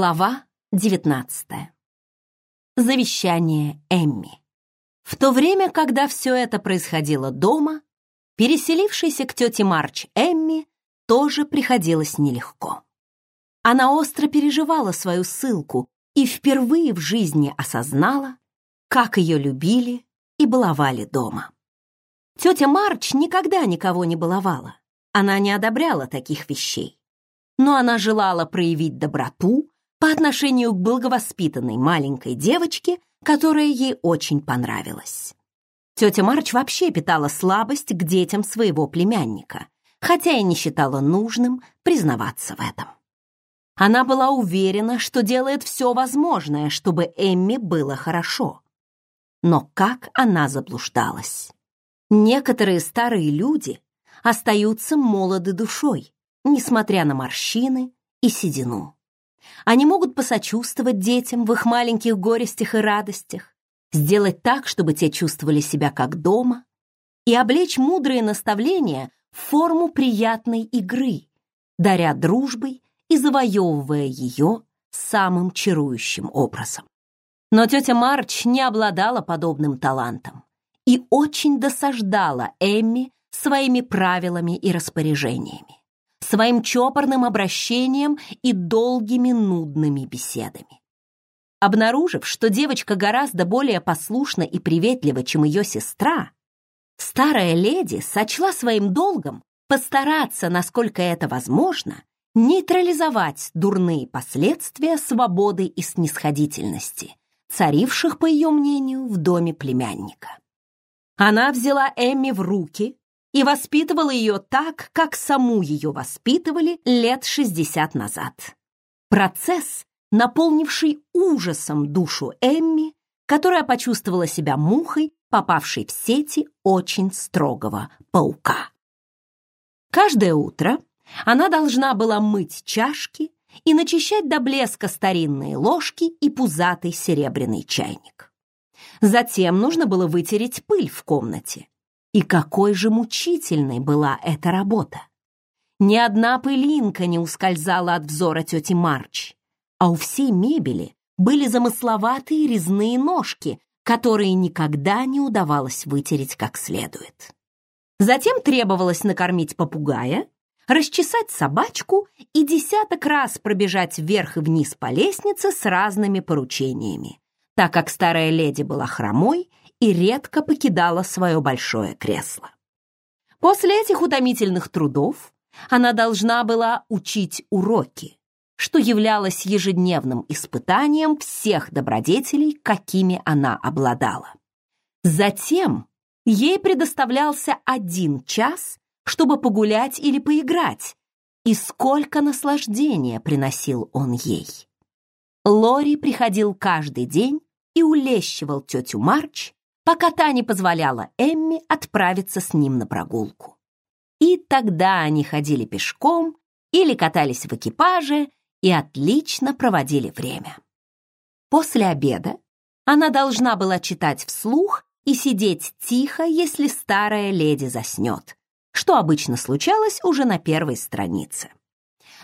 Глава 19. Завещание Эмми. В то время, когда все это происходило дома, переселившейся к тете Марч Эмми тоже приходилось нелегко. Она остро переживала свою ссылку и впервые в жизни осознала, как ее любили и баловали дома. Тетя Марч никогда никого не баловала. Она не одобряла таких вещей но она желала проявить доброту по отношению к благовоспитанной маленькой девочке, которая ей очень понравилась. Тетя Марч вообще питала слабость к детям своего племянника, хотя и не считала нужным признаваться в этом. Она была уверена, что делает все возможное, чтобы Эмми было хорошо. Но как она заблуждалась. Некоторые старые люди остаются молоды душой, несмотря на морщины и седину. Они могут посочувствовать детям в их маленьких горестях и радостях, сделать так, чтобы те чувствовали себя как дома, и облечь мудрые наставления в форму приятной игры, даря дружбой и завоевывая ее самым чарующим образом. Но тетя Марч не обладала подобным талантом и очень досаждала Эмми своими правилами и распоряжениями своим чопорным обращением и долгими нудными беседами. Обнаружив, что девочка гораздо более послушна и приветлива, чем ее сестра, старая леди сочла своим долгом постараться, насколько это возможно, нейтрализовать дурные последствия свободы и снисходительности, царивших, по ее мнению, в доме племянника. Она взяла Эмми в руки и воспитывала ее так, как саму ее воспитывали лет 60 назад. Процесс, наполнивший ужасом душу Эмми, которая почувствовала себя мухой, попавшей в сети очень строгого паука. Каждое утро она должна была мыть чашки и начищать до блеска старинные ложки и пузатый серебряный чайник. Затем нужно было вытереть пыль в комнате, и какой же мучительной была эта работа! Ни одна пылинка не ускользала от взора тети Марч, а у всей мебели были замысловатые резные ножки, которые никогда не удавалось вытереть как следует. Затем требовалось накормить попугая, расчесать собачку и десяток раз пробежать вверх и вниз по лестнице с разными поручениями, так как старая леди была хромой и редко покидала свое большое кресло. После этих утомительных трудов она должна была учить уроки, что являлось ежедневным испытанием всех добродетелей, какими она обладала. Затем ей предоставлялся один час, чтобы погулять или поиграть, и сколько наслаждения приносил он ей. Лори приходил каждый день и улещивал тетю Марч, пока та не позволяла Эмми отправиться с ним на прогулку. И тогда они ходили пешком или катались в экипаже и отлично проводили время. После обеда она должна была читать вслух и сидеть тихо, если старая леди заснет, что обычно случалось уже на первой странице.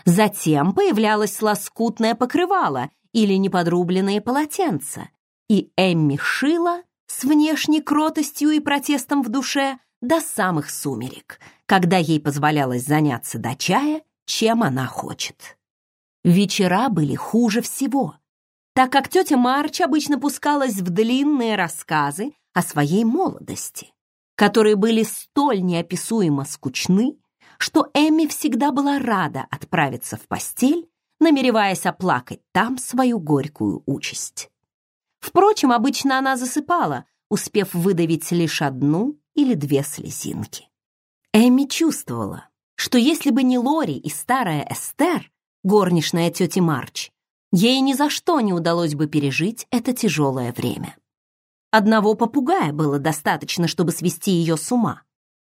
Затем появлялось лоскутное покрывало или неподрубленные полотенца, и Эмми шила с внешней кротостью и протестом в душе до самых сумерек, когда ей позволялось заняться до чая, чем она хочет. Вечера были хуже всего, так как тетя Марч обычно пускалась в длинные рассказы о своей молодости, которые были столь неописуемо скучны, что Эмми всегда была рада отправиться в постель, намереваясь оплакать там свою горькую участь. Впрочем, обычно она засыпала, успев выдавить лишь одну или две слезинки. Эми чувствовала, что если бы не Лори и старая Эстер, горничная тети Марч, ей ни за что не удалось бы пережить это тяжелое время. Одного попугая было достаточно, чтобы свести ее с ума.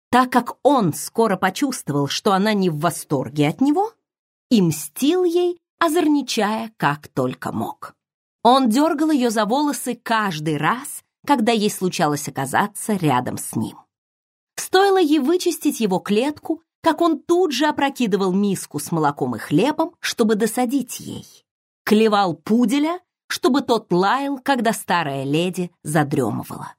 Так как он скоро почувствовал, что она не в восторге от него, и мстил ей, озорничая как только мог. Он дергал ее за волосы каждый раз, когда ей случалось оказаться рядом с ним. Стоило ей вычистить его клетку, как он тут же опрокидывал миску с молоком и хлебом, чтобы досадить ей. клевал пуделя, чтобы тот лаял, когда старая леди задремывала.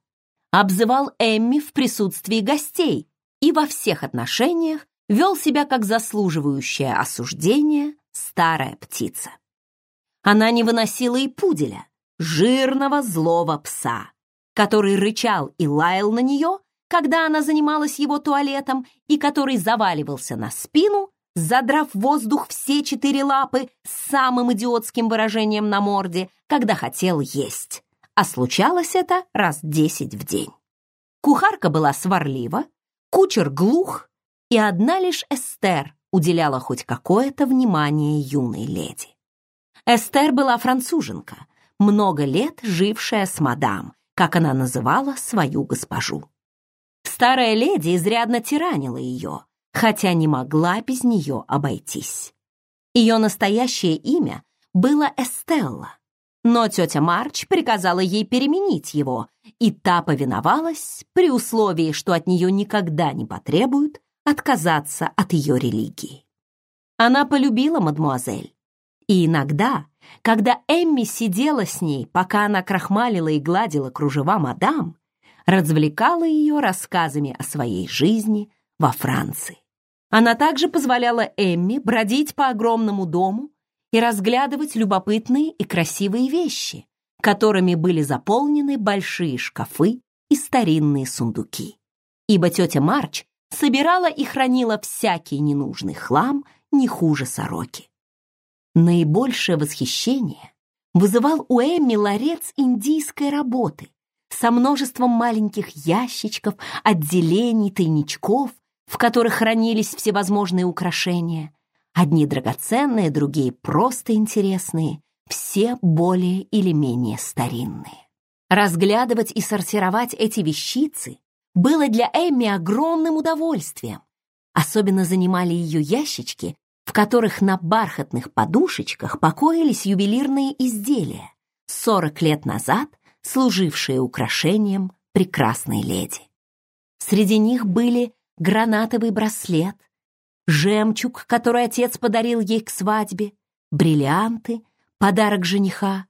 Обзывал Эмми в присутствии гостей и во всех отношениях вел себя как заслуживающая осуждения старая птица. Она не выносила и пуделя, жирного злого пса, который рычал и лаял на нее, когда она занималась его туалетом, и который заваливался на спину, задрав в воздух все четыре лапы с самым идиотским выражением на морде, когда хотел есть. А случалось это раз десять в день. Кухарка была сварлива, кучер глух, и одна лишь Эстер уделяла хоть какое-то внимание юной леди. Эстер была француженка, много лет жившая с мадам, как она называла свою госпожу. Старая леди изрядно тиранила ее, хотя не могла без нее обойтись. Ее настоящее имя было Эстелла, но тетя Марч приказала ей переменить его, и та повиновалась при условии, что от нее никогда не потребуют отказаться от ее религии. Она полюбила мадмуазель, и иногда, когда Эмми сидела с ней, пока она крахмалила и гладила кружева мадам, развлекала ее рассказами о своей жизни во Франции. Она также позволяла Эмми бродить по огромному дому и разглядывать любопытные и красивые вещи, которыми были заполнены большие шкафы и старинные сундуки. Ибо тетя Марч собирала и хранила всякий ненужный хлам не хуже сороки. Наибольшее восхищение вызывал у Эмми ларец индийской работы со множеством маленьких ящичков, отделений, тайничков, в которых хранились всевозможные украшения. Одни драгоценные, другие просто интересные, все более или менее старинные. Разглядывать и сортировать эти вещицы было для Эмми огромным удовольствием. Особенно занимали ее ящички в которых на бархатных подушечках покоились ювелирные изделия, 40 лет назад служившие украшением прекрасной леди. Среди них были гранатовый браслет, жемчуг, который отец подарил ей к свадьбе, бриллианты, подарок жениха,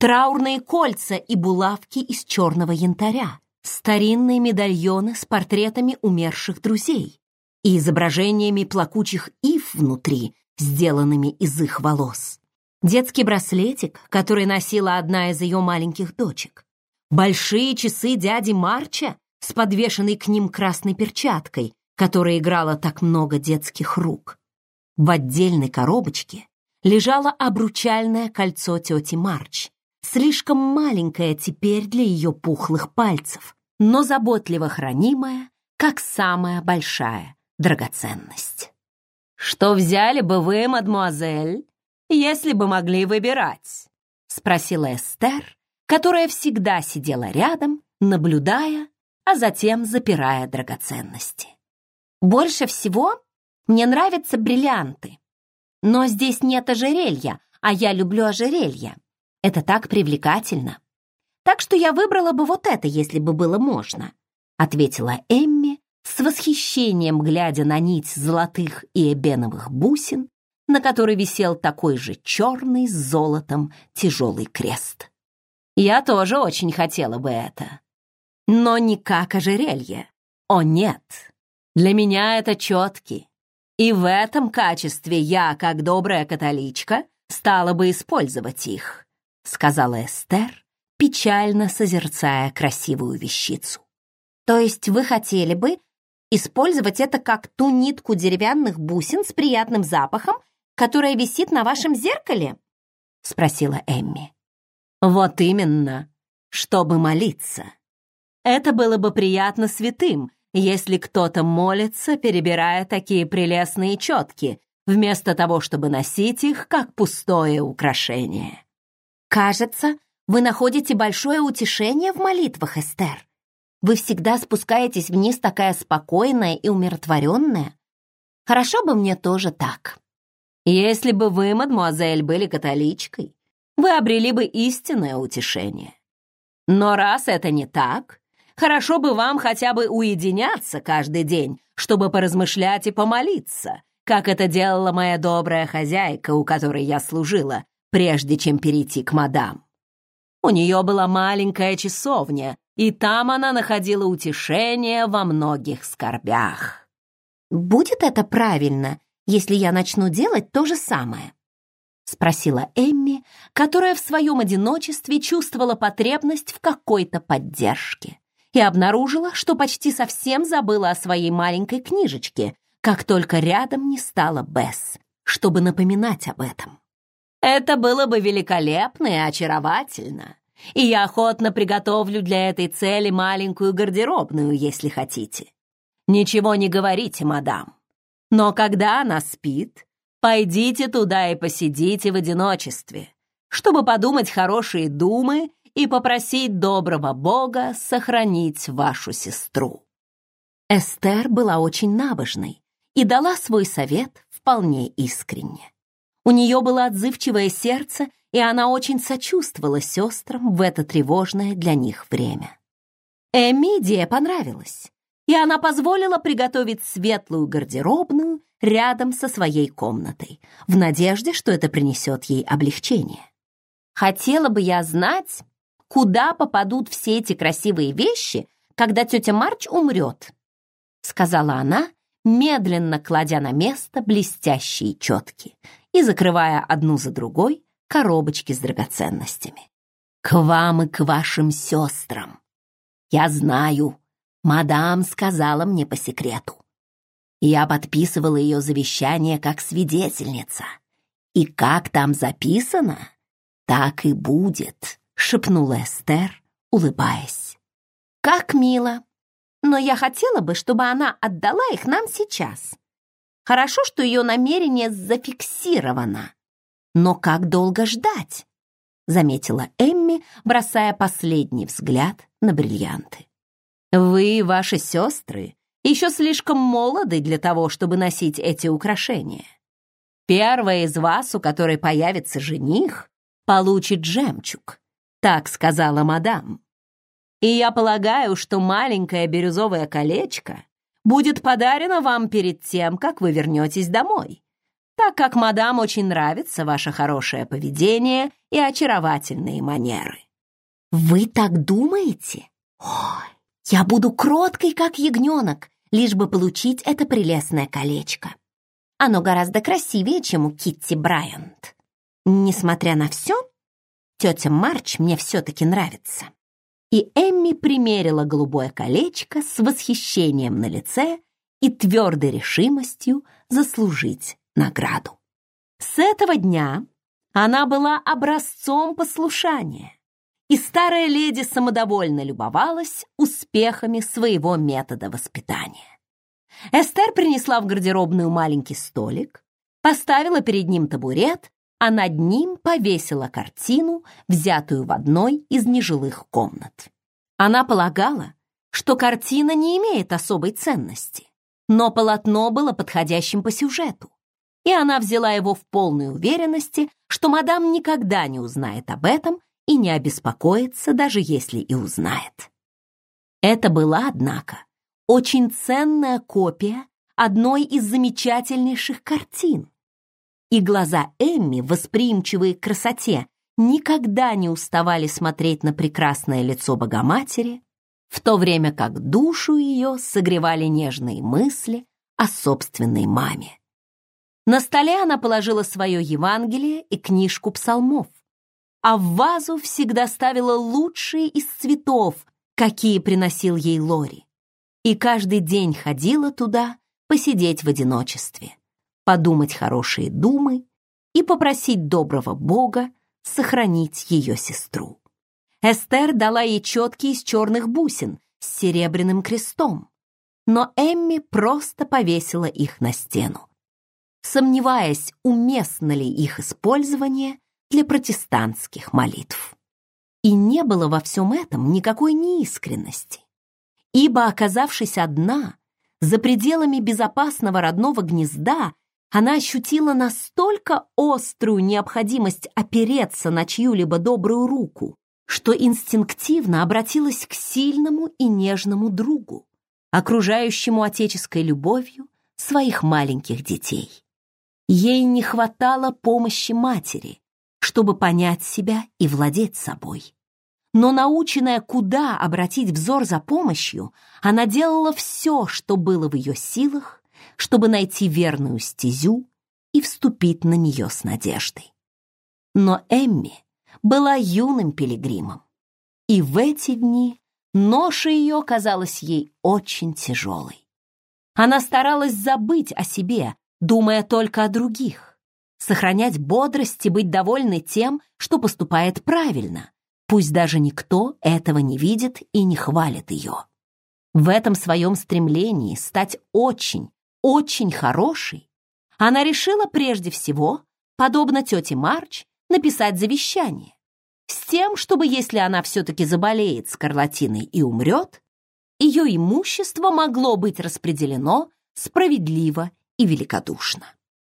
траурные кольца и булавки из черного янтаря, старинные медальоны с портретами умерших друзей, и изображениями плакучих ив внутри, сделанными из их волос. Детский браслетик, который носила одна из ее маленьких дочек. Большие часы дяди Марча с подвешенной к ним красной перчаткой, которая играла так много детских рук. В отдельной коробочке лежало обручальное кольцо тети Марч, слишком маленькое теперь для ее пухлых пальцев, но заботливо хранимое, как самая большая драгоценность. «Что взяли бы вы, мадмуазель, если бы могли выбирать?» — спросила Эстер, которая всегда сидела рядом, наблюдая, а затем запирая драгоценности. «Больше всего мне нравятся бриллианты. Но здесь нет ожерелья, а я люблю ожерелья. Это так привлекательно. Так что я выбрала бы вот это, если бы было можно», — ответила Эмми, с восхищением глядя на нить золотых и эбеновых бусин, на которой висел такой же черный с золотом тяжелый крест. Я тоже очень хотела бы это. Но не как ожерелье. О, нет. Для меня это четки. И в этом качестве я, как добрая католичка, стала бы использовать их, сказала Эстер, печально созерцая красивую вещицу. То есть вы хотели бы, Использовать это как ту нитку деревянных бусин с приятным запахом, которая висит на вашем зеркале?» — спросила Эмми. «Вот именно, чтобы молиться. Это было бы приятно святым, если кто-то молится, перебирая такие прелестные четки, вместо того, чтобы носить их как пустое украшение. Кажется, вы находите большое утешение в молитвах, Эстер. Вы всегда спускаетесь вниз такая спокойная и умиротворенная. Хорошо бы мне тоже так. Если бы вы, мадемуазель, были католичкой, вы обрели бы истинное утешение. Но раз это не так, хорошо бы вам хотя бы уединяться каждый день, чтобы поразмышлять и помолиться, как это делала моя добрая хозяйка, у которой я служила, прежде чем перейти к мадам. У нее была маленькая часовня, и там она находила утешение во многих скорбях. «Будет это правильно, если я начну делать то же самое?» — спросила Эмми, которая в своем одиночестве чувствовала потребность в какой-то поддержке и обнаружила, что почти совсем забыла о своей маленькой книжечке, как только рядом не стало Бесс, чтобы напоминать об этом. «Это было бы великолепно и очаровательно, и я охотно приготовлю для этой цели маленькую гардеробную, если хотите. Ничего не говорите, мадам. Но когда она спит, Пойдите туда и посидите в одиночестве, чтобы подумать хорошие думы и попросить доброго Бога сохранить вашу сестру». Эстер была очень набожной и дала свой совет вполне искренне. У нее было отзывчивое сердце, и она очень сочувствовала сестрам в это тревожное для них время. Эмми идея понравилась, и она позволила приготовить светлую гардеробную рядом со своей комнатой, в надежде, что это принесет ей облегчение. Хотела бы я знать, куда попадут все эти красивые вещи, когда тетя Марч умрет, сказала она, медленно кладя на место блестящие четки и закрывая одну за другой коробочки с драгоценностями. «К вам и к вашим сестрам. Я знаю, мадам сказала мне по секрету. Я подписывала ее завещание как свидетельница. И как там записано, так и будет, шепнула Эстер, улыбаясь. Как мило. Но я хотела бы, чтобы она отдала их нам сейчас. Хорошо, что ее намерение зафиксировано. Но как долго ждать? Заметила Эмми, бросая последний взгляд на бриллианты. Вы ваши сестры еще слишком молоды для того, чтобы носить эти украшения. Первая из вас, у которой появится жених, получит жемчуг, так сказала мадам. И я полагаю, что маленькое бирюзовое колечко будет подарено вам перед тем, как вы вернетесь домой, так как мадам очень нравится ваше хорошее поведение и очаровательные манеры. Вы так думаете? Ой, я буду кроткой, как ягненок, лишь бы получить это прелестное колечко. Оно гораздо красивее, чем у Китти Брайант. Несмотря на все, тетя Марч мне все-таки нравится. И Эмми примерила голубое колечко с восхищением на лице и твердой решимостью заслужить награду. С этого дня она была образцом послушания, и старая леди самодовольно любовалась успехами своего метода воспитания. Эстер принесла в гардеробную маленький столик, поставила перед ним табурет, а над ним повесила картину, взятую в одной из нежилых комнат. Она полагала, что картина не имеет особой ценности, но полотно было подходящим по сюжету, и она взяла его в полной уверенности, что мадам никогда не узнает об этом и не обеспокоится, даже если и узнает. Это была, однако, очень ценная копия одной из замечательнейших картин. И глаза Эмми, восприимчивые к красоте, никогда не уставали смотреть на прекрасное лицо Богоматери, в то время как душу ее согревали нежные мысли о собственной маме. На столе она положила свое Евангелие и книжку псалмов, а в вазу всегда ставила лучшие из цветов, какие приносил ей Лори. И каждый день ходила туда посидеть в одиночестве, подумать хорошие думы и попросить доброго Бога сохранить ее сестру. Эстер дала ей четки из черных бусин с серебряным крестом, но Эмми просто повесила их на стену. Сомневаясь, уместно ли их использование для протестантских молитв. И не было во всем этом никакой неискренности, ибо, оказавшись одна, за пределами безопасного родного гнезда, она ощутила настолько острую необходимость опереться на чью-либо добрую руку, что инстинктивно обратилась к сильному и нежному другу, окружающему отеческой любовью своих маленьких детей. Ей не хватало помощи матери, чтобы понять себя и владеть собой. Но наученная, куда обратить взор за помощью, она делала все, что было в ее силах, чтобы найти верную стезю и вступить на нее с надеждой. Но Эмми была юным пилигримом, и в эти дни ноша ее казалась ей очень тяжелой. Она старалась забыть о себе, думая только о других, сохранять бодрость и быть довольной тем, что поступает правильно, пусть даже никто этого не видит и не хвалит ее. В этом своем стремлении стать очень, очень хорошей, она решила прежде всего, подобно тете Марч, написать завещание, с тем, чтобы, если она все-таки заболеет скарлатиной и умрет, ее имущество могло быть распределено справедливо и великодушно.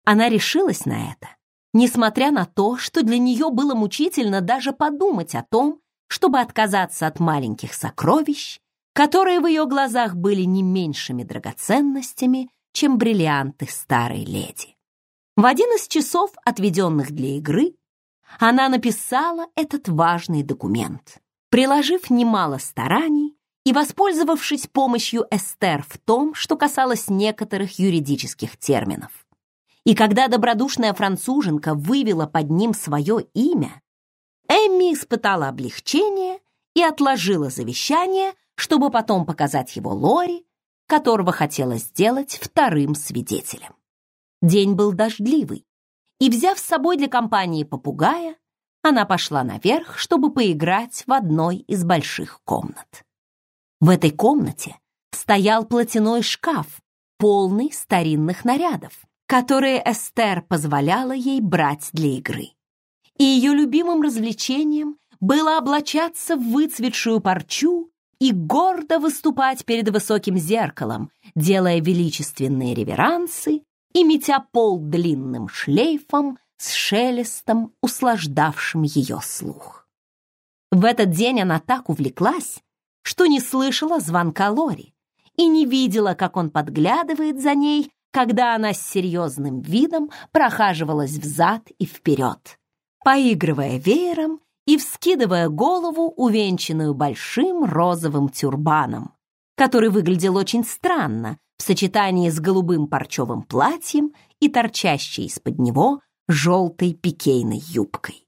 Она решилась на это, несмотря на то, что для нее было мучительно даже подумать о том, чтобы отказаться от маленьких сокровищ, которые в ее глазах были не меньшими драгоценностями, чем бриллианты старой леди. В один из часов, отведенных для игры, она написала этот важный документ, приложив немало стараний и воспользовавшись помощью Эстер в том, что касалось некоторых юридических терминов. И когда добродушная француженка вывела под ним свое имя, Эмми испытала облегчение и отложила завещание, чтобы потом показать его Лори, которого хотела сделать вторым свидетелем. День был дождливый, и, взяв с собой для компании попугая, она пошла наверх, чтобы поиграть в одной из больших комнат. В этой комнате стоял платяной шкаф, полный старинных нарядов, которые Эстер позволяла ей брать для игры. И ее любимым развлечением было облачаться в выцветшую парчу и гордо выступать перед высоким зеркалом, делая величественные реверансы и метя пол длинным шлейфом с шелестом, услаждавшим ее слух. В этот день она так увлеклась, что не слышала звонка Лори и не видела, как он подглядывает за ней, когда она с серьезным видом прохаживалась взад и вперед, поигрывая веером и вскидывая голову, увенчанную большим розовым тюрбаном, который выглядел очень странно в сочетании с голубым парчевым платьем и торчащей из-под него желтой пикейной юбкой.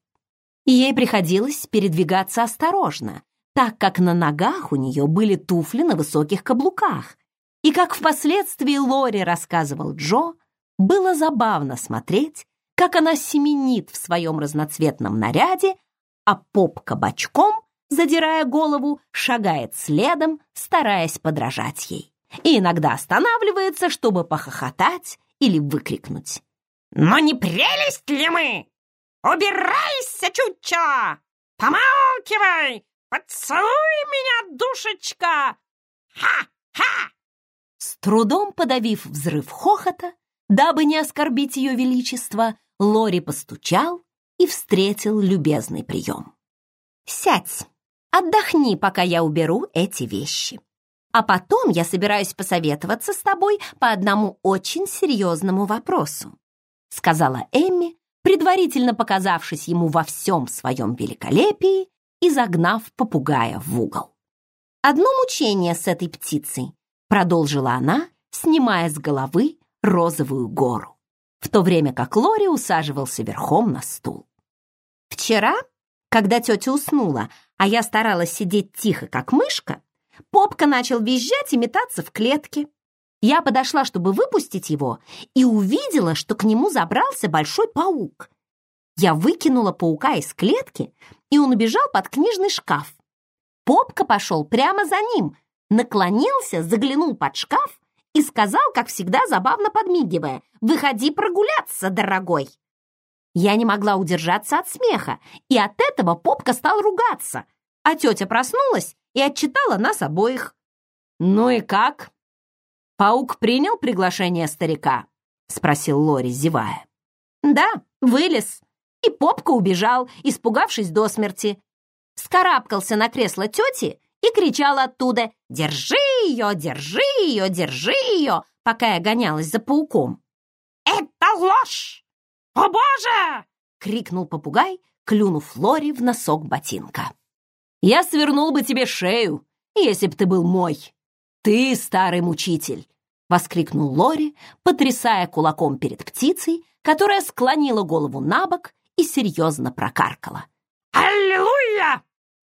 ей приходилось передвигаться осторожно, так как на ногах у нее были туфли на высоких каблуках. И как впоследствии Лори рассказывал Джо, было забавно смотреть, как она семенит в своем разноцветном наряде, а попка бочком, задирая голову, шагает следом, стараясь подражать ей и иногда останавливается, чтобы похохотать или выкрикнуть. «Но не прелесть ли мы? Убирайся, чуча! Помалкивай! Поцелуй меня, душечка! Ха-ха!» С трудом подавив взрыв хохота, дабы не оскорбить ее величество, Лори постучал и встретил любезный прием. «Сядь, отдохни, пока я уберу эти вещи», а потом я собираюсь посоветоваться с тобой по одному очень серьезному вопросу», сказала Эмми, предварительно показавшись ему во всем своем великолепии и загнав попугая в угол. «Одно мучение с этой птицей», продолжила она, снимая с головы розовую гору, в то время как Лори усаживался верхом на стул. «Вчера, когда тетя уснула, а я старалась сидеть тихо, как мышка, Попка начал визжать и метаться в клетке. Я подошла, чтобы выпустить его, и увидела, что к нему забрался большой паук. Я выкинула паука из клетки, и он убежал под книжный шкаф. Попка пошел прямо за ним, наклонился, заглянул под шкаф и сказал, как всегда забавно подмигивая, «Выходи прогуляться, дорогой!» Я не могла удержаться от смеха, и от этого Попка стал ругаться, а тетя проснулась и отчитала нас обоих. «Ну и как? Паук принял приглашение старика?» — спросил Лори, зевая. «Да, вылез. И попка убежал, испугавшись до смерти. Скарабкался на кресло тети и кричал оттуда «Держи ее, держи ее, держи ее!» пока я гонялась за пауком. «Это ложь! О, Боже!» — крикнул попугай, клюнув Лори в носок ботинка. «Я свернул бы тебе шею, если б ты был мой. Ты старый мучитель!» — воскликнул Лори, потрясая кулаком перед птицей, которая склонила голову на бок и серьезно прокаркала. «Аллилуйя!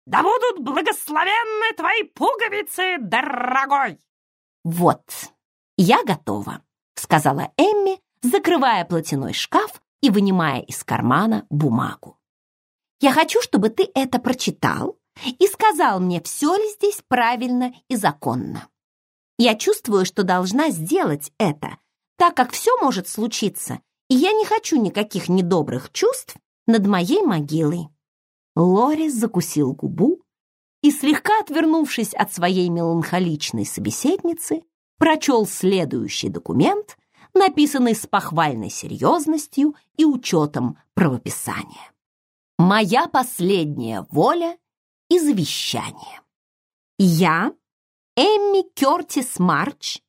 Да будут благословенны твои пуговицы, дорогой!» «Вот, я готова», — сказала Эмми, закрывая платяной шкаф и вынимая из кармана бумагу. «Я хочу, чтобы ты это прочитал и сказал мне, все ли здесь правильно и законно. Я чувствую, что должна сделать это, так как все может случиться, и я не хочу никаких недобрых чувств над моей могилой». Лорис закусил губу и, слегка отвернувшись от своей меланхоличной собеседницы, прочел следующий документ, написанный с похвальной серьезностью и учетом правописания. «Моя последняя воля и завещание. Я, Эмми Кертис Марч,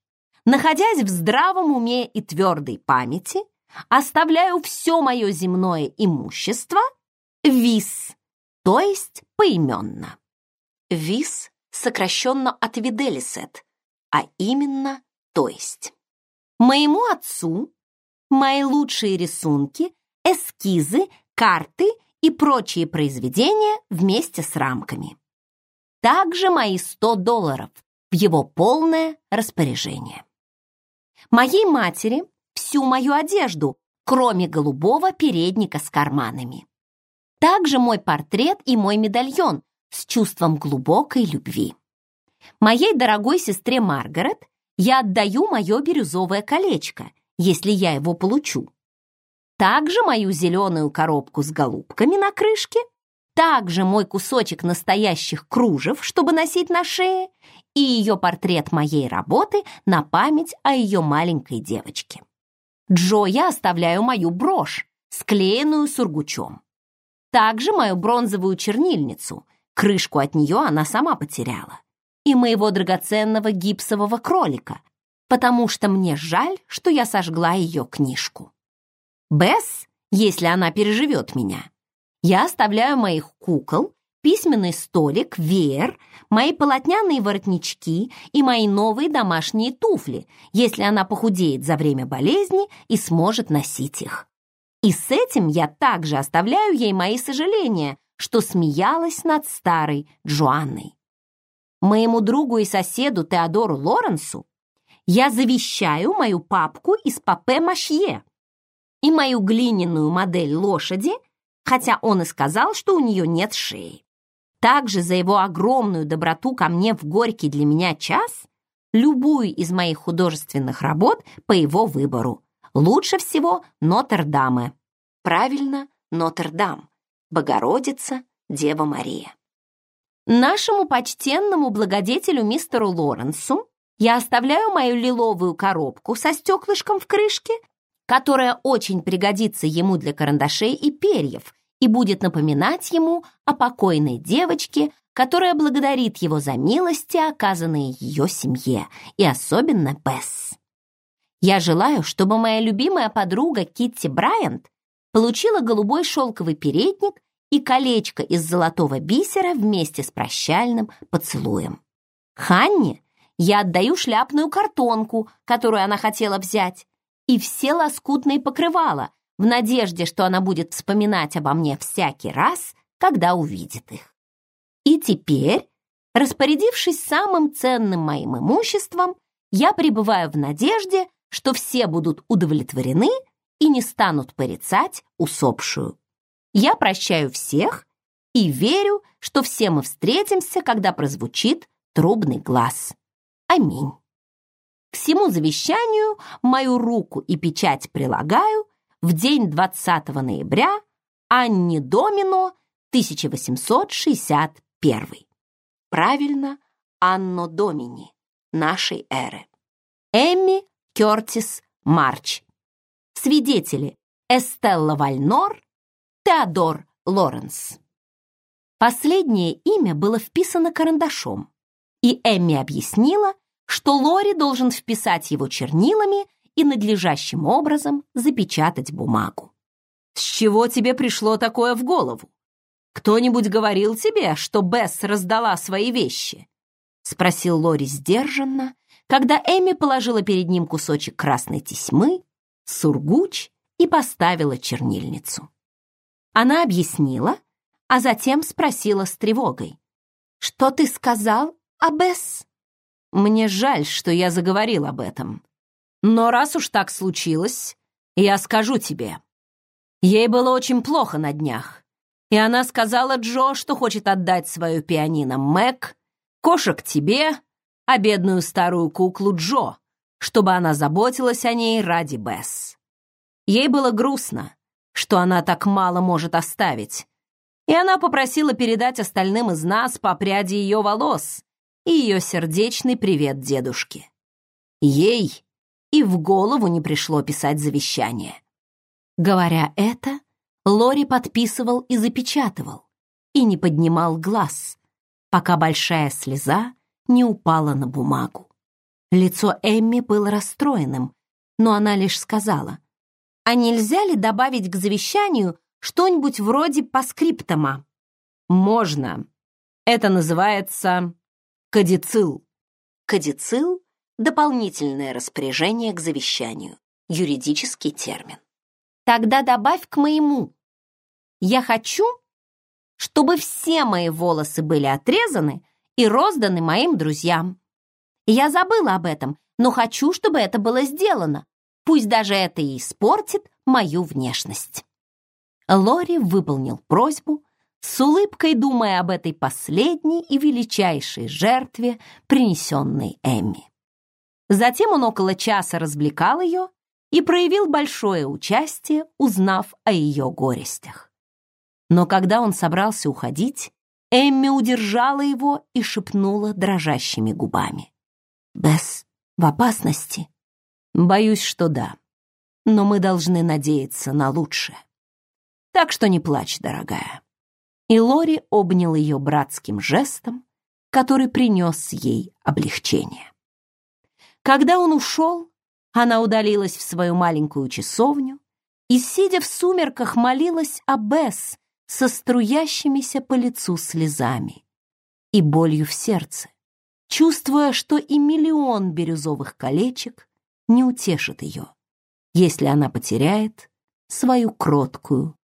находясь в здравом уме и твердой памяти, оставляю все мое земное имущество ВИС, то есть поименно. ВИС сокращенно от Виделисет, а именно то есть. Моему отцу мои лучшие рисунки, эскизы, карты и прочие произведения вместе с рамками. Также мои 100 долларов в его полное распоряжение. Моей матери всю мою одежду, кроме голубого передника с карманами. Также мой портрет и мой медальон с чувством глубокой любви. Моей дорогой сестре Маргарет я отдаю мое бирюзовое колечко, если я его получу. Также мою зеленую коробку с голубками на крышке, также мой кусочек настоящих кружев, чтобы носить на шее, и ее портрет моей работы на память о ее маленькой девочке. Джо я оставляю мою брошь, склеенную сургучом. Также мою бронзовую чернильницу, крышку от нее она сама потеряла и моего драгоценного гипсового кролика, потому что мне жаль, что я сожгла ее книжку. Бесс, если она переживет меня, я оставляю моих кукол, письменный столик, веер, мои полотняные воротнички и мои новые домашние туфли, если она похудеет за время болезни и сможет носить их. И с этим я также оставляю ей мои сожаления, что смеялась над старой Джоанной моему другу и соседу Теодору Лоренсу, я завещаю мою папку из папе-машье и мою глиняную модель лошади, хотя он и сказал, что у нее нет шеи. Также за его огромную доброту ко мне в горький для меня час любую из моих художественных работ по его выбору. Лучше всего Нотр-Даме. Правильно, Нотр-Дам. Богородица, Дева Мария. Нашему почтенному благодетелю мистеру Лоренсу я оставляю мою лиловую коробку со стеклышком в крышке, которая очень пригодится ему для карандашей и перьев и будет напоминать ему о покойной девочке, которая благодарит его за милости, оказанные ее семье, и особенно Бесс. Я желаю, чтобы моя любимая подруга Китти Брайант получила голубой шелковый передник и колечко из золотого бисера вместе с прощальным поцелуем. Ханне я отдаю шляпную картонку, которую она хотела взять, и все лоскутные покрывала, в надежде, что она будет вспоминать обо мне всякий раз, когда увидит их. И теперь, распорядившись самым ценным моим имуществом, я пребываю в надежде, что все будут удовлетворены и не станут порицать усопшую. Я прощаю всех и верю, что все мы встретимся, когда прозвучит трубный глаз. Аминь. К всему завещанию мою руку и печать прилагаю в день 20 ноября Анни Домино 1861. Правильно, Анно Домини нашей эры. Эмми Кертис Марч. Свидетели Эстелла Вальнор Теодор Лоренс. Последнее имя было вписано карандашом, и Эмми объяснила, что Лори должен вписать его чернилами и надлежащим образом запечатать бумагу. «С чего тебе пришло такое в голову?» «Кто-нибудь говорил тебе, что Бесс раздала свои вещи?» — спросил Лори сдержанно, когда Эми положила перед ним кусочек красной тесьмы, сургуч и поставила чернильницу. Она объяснила, а затем спросила с тревогой. «Что ты сказал, Абесс?» «Мне жаль, что я заговорил об этом. Но раз уж так случилось, я скажу тебе. Ей было очень плохо на днях, и она сказала Джо, что хочет отдать свою пианино Мэг, кошек тебе, а бедную старую куклу Джо, чтобы она заботилась о ней ради Бесс. Ей было грустно, что она так мало может оставить, и она попросила передать остальным из нас по пряди ее волос и ее сердечный привет дедушке. Ей и в голову не пришло писать завещание. Говоря это, Лори подписывал и запечатывал, и не поднимал глаз, пока большая слеза не упала на бумагу. Лицо Эмми было расстроенным, но она лишь сказала, «А нельзя ли добавить к завещанию что-нибудь вроде паскриптома?» «Можно. Это называется кадицил». Кадицил — дополнительное распоряжение к завещанию, юридический термин. «Тогда добавь к моему. Я хочу, чтобы все мои волосы были отрезаны и розданы моим друзьям. Я забыла об этом, но хочу, чтобы это было сделано. Пусть даже это и испортит мою внешность. Лори выполнил просьбу, с улыбкой думая об этой последней и величайшей жертве, принесенной Эмми. Затем он около часа развлекал ее и проявил большое участие, узнав о ее горестях. Но когда он собрался уходить, Эмми удержала его и шепнула дрожащими губами. «Бесс в опасности?» «Боюсь, что да. Но мы должны надеяться на лучшее. Так что не плачь, дорогая». И Лори обнял ее братским жестом, который принес ей облегчение. Когда он ушел, она удалилась в свою маленькую часовню и, сидя в сумерках, молилась о Бесс, со струящимися по лицу слезами и болью в сердце, чувствуя, что и миллион бирюзовых колечек не утешит ее, если она потеряет свою кроткую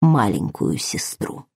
маленькую сестру.